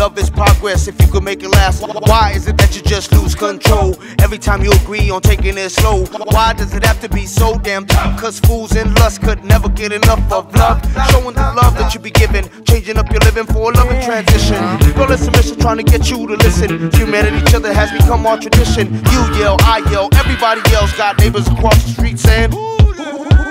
Love is progress if you could make it last. Why is it that you just lose control every time you agree on taking it slow? Why does it have to be so damn tough? Cause fools and lust could never get enough of love. Showing the love that you be giving, changing up your living for a loving transition. Girl, it's a mission trying to get you to listen. Humanity, each other has become our tradition. You yell, I yell, everybody yells. Got neighbors across the street saying,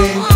Baby.